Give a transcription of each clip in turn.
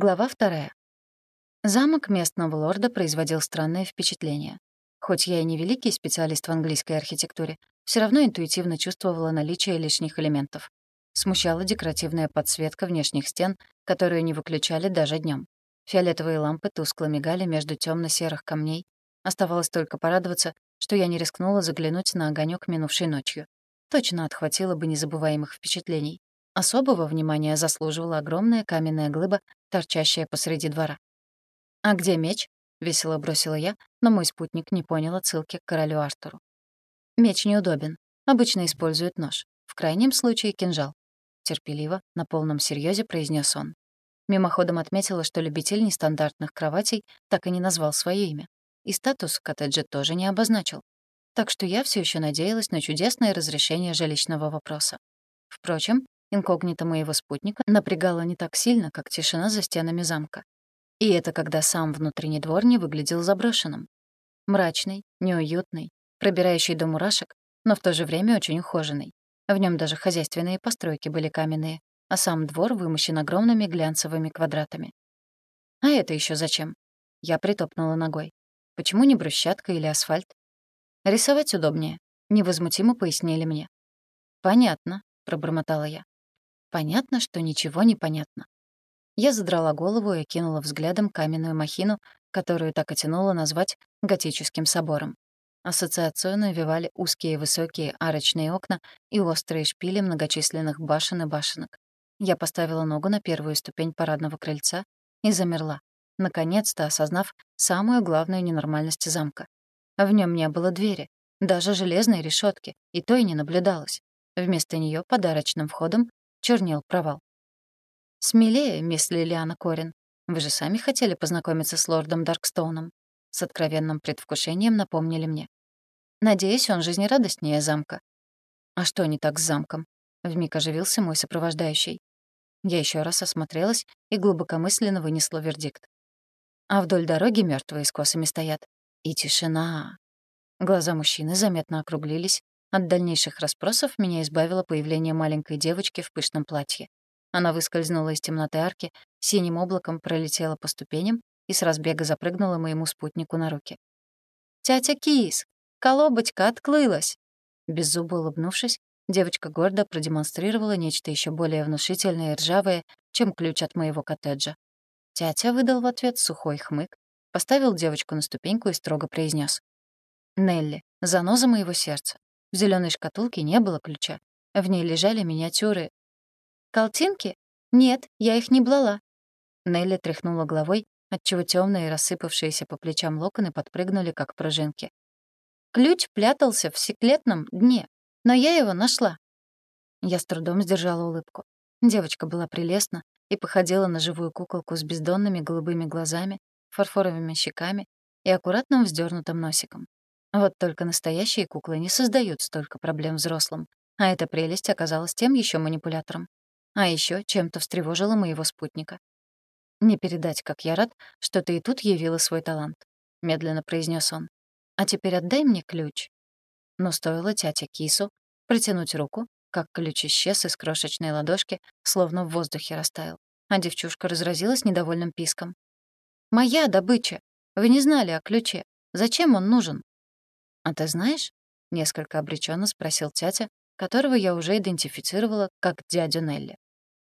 Глава вторая. Замок местного лорда производил странное впечатление. Хоть я и не великий специалист в английской архитектуре, все равно интуитивно чувствовала наличие лишних элементов. Смущала декоративная подсветка внешних стен, которую не выключали даже днем. Фиолетовые лампы тускло мигали между темно серых камней. Оставалось только порадоваться, что я не рискнула заглянуть на огонек минувшей ночью. Точно отхватила бы незабываемых впечатлений. Особого внимания заслуживала огромная каменная глыба, торчащая посреди двора. «А где меч?» — весело бросила я, но мой спутник не понял отсылки к королю Артуру. «Меч неудобен. Обычно используют нож. В крайнем случае — кинжал». Терпеливо, на полном серьезе произнес он. Мимоходом отметила, что любитель нестандартных кроватей так и не назвал свое имя. И статус коттеджа тоже не обозначил. Так что я все еще надеялась на чудесное разрешение жилищного вопроса. Впрочем, Инкогнито моего спутника напрягало не так сильно, как тишина за стенами замка. И это когда сам внутренний двор не выглядел заброшенным. Мрачный, неуютный, пробирающий до мурашек, но в то же время очень ухоженный. В нем даже хозяйственные постройки были каменные, а сам двор вымощен огромными глянцевыми квадратами. А это еще зачем? Я притопнула ногой. Почему не брусчатка или асфальт? Рисовать удобнее, невозмутимо пояснили мне. Понятно, пробормотала я. Понятно, что ничего не понятно. Я задрала голову и окинула взглядом каменную махину, которую так и тянуло назвать готическим собором. Ассоциацию навевали узкие высокие арочные окна и острые шпили многочисленных башен и башенок. Я поставила ногу на первую ступень парадного крыльца и замерла, наконец-то осознав самую главную ненормальность замка. В нем не было двери, даже железной решетки, и то и не наблюдалось. Вместо нее подарочным входом чернел провал. «Смелее, мисс Лилиана Корин. Вы же сами хотели познакомиться с лордом Даркстоуном». С откровенным предвкушением напомнили мне. «Надеюсь, он жизнерадостнее замка». «А что не так с замком?» Вмиг оживился мой сопровождающий. Я еще раз осмотрелась и глубокомысленно вынесла вердикт. А вдоль дороги мертвые с косами стоят. И тишина. Глаза мужчины заметно округлились, от дальнейших расспросов меня избавило появление маленькой девочки в пышном платье. Она выскользнула из темноты арки, синим облаком пролетела по ступеням и с разбега запрыгнула моему спутнику на руки. «Тятя Кис! Колобочка отклылась!» Беззубо улыбнувшись, девочка гордо продемонстрировала нечто еще более внушительное и ржавое, чем ключ от моего коттеджа. Тятя выдал в ответ сухой хмык, поставил девочку на ступеньку и строго произнес: «Нелли, заноза моего сердца, в зеленой шкатулке не было ключа. В ней лежали миниатюры. «Колтинки? Нет, я их не блала». Нелли тряхнула головой, отчего темные рассыпавшиеся по плечам локоны подпрыгнули, как пружинки. Ключ прятался в секлетном дне, но я его нашла. Я с трудом сдержала улыбку. Девочка была прелестна и походила на живую куколку с бездонными голубыми глазами, фарфоровыми щеками и аккуратным вздернутым носиком. Вот только настоящие куклы не создают столько проблем взрослым, а эта прелесть оказалась тем еще манипулятором. А еще чем-то встревожила моего спутника. «Не передать, как я рад, что ты и тут явила свой талант», — медленно произнес он. «А теперь отдай мне ключ». Но стоило тяте кису протянуть руку, как ключ исчез из крошечной ладошки, словно в воздухе растаял, а девчушка разразилась недовольным писком. «Моя добыча! Вы не знали о ключе. Зачем он нужен?» «А ты знаешь?» — несколько обреченно спросил тятя, которого я уже идентифицировала как дядю Нелли.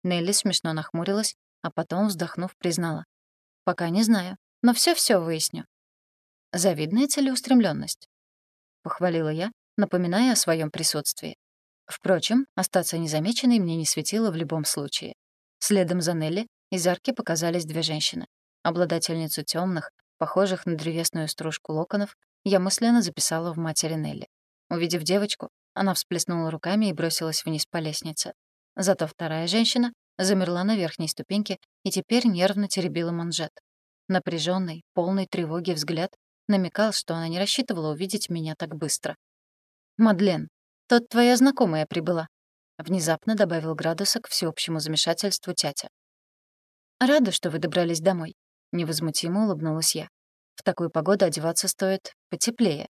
Нелли смешно нахмурилась, а потом, вздохнув, признала. «Пока не знаю, но все все выясню». «Завидная целеустремленность, похвалила я, напоминая о своем присутствии. Впрочем, остаться незамеченной мне не светило в любом случае. Следом за Нелли из арки показались две женщины. Обладательницу темных, похожих на древесную стружку локонов, я мысленно записала в матери Нелли. Увидев девочку, она всплеснула руками и бросилась вниз по лестнице. Зато вторая женщина замерла на верхней ступеньке и теперь нервно теребила манжет. Напряженный, полный тревоги взгляд намекал, что она не рассчитывала увидеть меня так быстро. «Мадлен, тот твоя знакомая прибыла», — внезапно добавил градуса к всеобщему замешательству тятя. «Рада, что вы добрались домой», — невозмутимо улыбнулась я. В такую погоду одеваться стоит потеплее.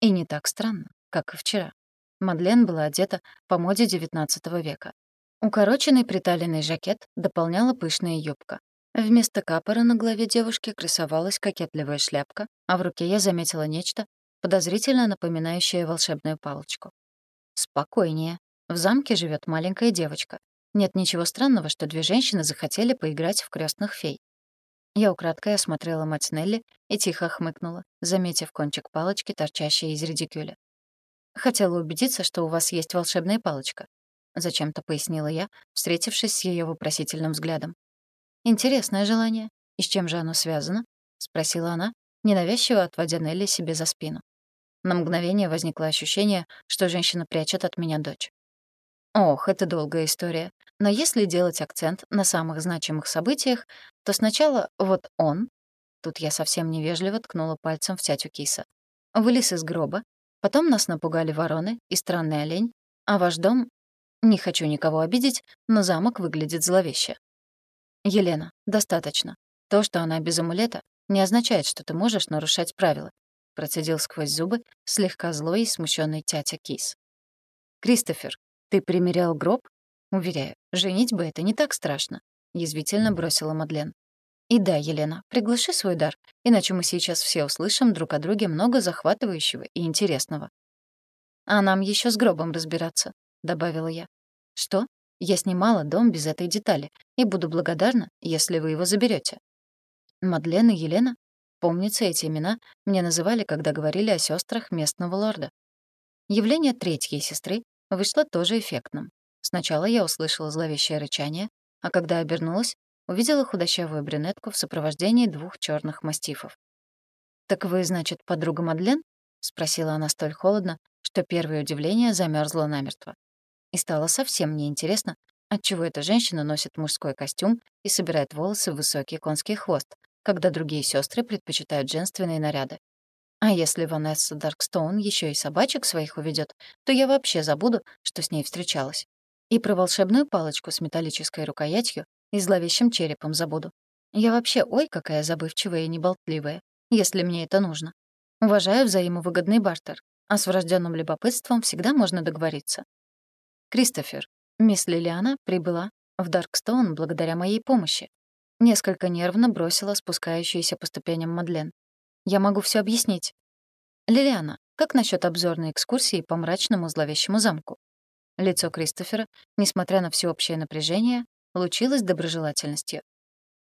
И не так странно, как и вчера. Мадлен была одета по моде XIX века. Укороченный приталенный жакет дополняла пышная юбка. Вместо капора на голове девушки красовалась кокетливая шляпка, а в руке я заметила нечто, подозрительно напоминающее волшебную палочку. Спокойнее. В замке живет маленькая девочка. Нет ничего странного, что две женщины захотели поиграть в крестных фей. Я украдкой осмотрела мать Нелли и тихо хмыкнула, заметив кончик палочки, торчащий из редикюля. «Хотела убедиться, что у вас есть волшебная палочка», — зачем-то пояснила я, встретившись с ее вопросительным взглядом. «Интересное желание. И с чем же оно связано?» — спросила она, ненавязчиво отводя Нелли себе за спину. На мгновение возникло ощущение, что женщина прячет от меня дочь. Ох, это долгая история. Но если делать акцент на самых значимых событиях, то сначала вот он, тут я совсем невежливо ткнула пальцем в тятю киса, вылез из гроба, потом нас напугали вороны и странный олень, а ваш дом... Не хочу никого обидеть, но замок выглядит зловеще. Елена, достаточно. То, что она без амулета, не означает, что ты можешь нарушать правила, процедил сквозь зубы слегка злой и смущенный тятя Кис. Кристофер, ты примерял гроб? Уверяю, женить бы это не так страшно, язвительно бросила Мадлен. И да, Елена, приглаши свой дар, иначе мы сейчас все услышим друг о друге много захватывающего и интересного. А нам еще с гробом разбираться, добавила я. Что? Я снимала дом без этой детали и буду благодарна, если вы его заберете. Мадлен и Елена, помнится, эти имена мне называли, когда говорили о сестрах местного лорда. Явление третьей сестры вышло тоже эффектным. Сначала я услышала зловещее рычание, а когда обернулась, увидела худощавую брюнетку в сопровождении двух черных мастифов. «Так вы, значит, подруга Мадлен?» — спросила она столь холодно, что первое удивление замерзло намертво. И стало совсем неинтересно, отчего эта женщина носит мужской костюм и собирает волосы в высокий конский хвост, когда другие сестры предпочитают женственные наряды. А если Ванесса Даркстоун еще и собачек своих уведет, то я вообще забуду, что с ней встречалась. И про волшебную палочку с металлической рукоятью и зловещим черепом забуду. Я вообще ой какая забывчивая и неболтливая, если мне это нужно. Уважаю взаимовыгодный бартер, а с врожденным любопытством всегда можно договориться. «Кристофер, мисс Лилиана прибыла в Даркстоун благодаря моей помощи». Несколько нервно бросила спускающуюся по ступеням Мадлен. «Я могу все объяснить». «Лилиана, как насчет обзорной экскурсии по мрачному зловещему замку?» Лицо Кристофера, несмотря на всеобщее напряжение, лучилось доброжелательностью.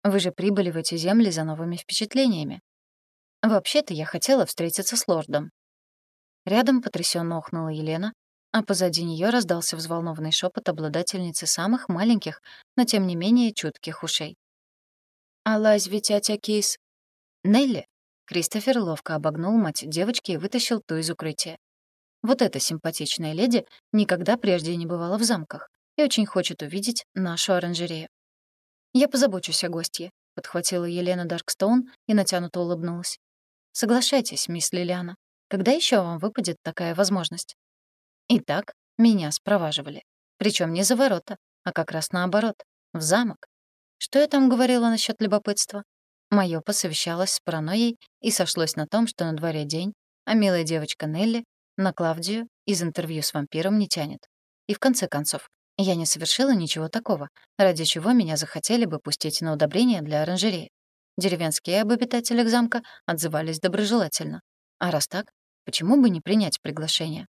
«Вы же прибыли в эти земли за новыми впечатлениями. Вообще-то я хотела встретиться с лордом». Рядом потрясённо охнула Елена, а позади нее раздался взволнованный шепот обладательницы самых маленьких, но тем не менее чутких ушей. «Алась ведь тятя Кис!» «Нелли!» Кристофер ловко обогнул мать девочки и вытащил ту из укрытия. Вот эта симпатичная леди никогда прежде не бывала в замках и очень хочет увидеть нашу оранжерею. «Я позабочусь о гостье», — подхватила Елена Даркстоун и натянуто улыбнулась. «Соглашайтесь, мисс Лилиана. Когда еще вам выпадет такая возможность?» Итак, меня спроваживали. Причем не за ворота, а как раз наоборот, в замок. Что я там говорила насчет любопытства? Моё посовещалось с паранойей и сошлось на том, что на дворе день, а милая девочка Нелли на Клавдию из интервью с вампиром не тянет. И в конце концов, я не совершила ничего такого, ради чего меня захотели бы пустить на удобрение для оранжереи. Деревенские об обитателях замка отзывались доброжелательно. А раз так, почему бы не принять приглашение?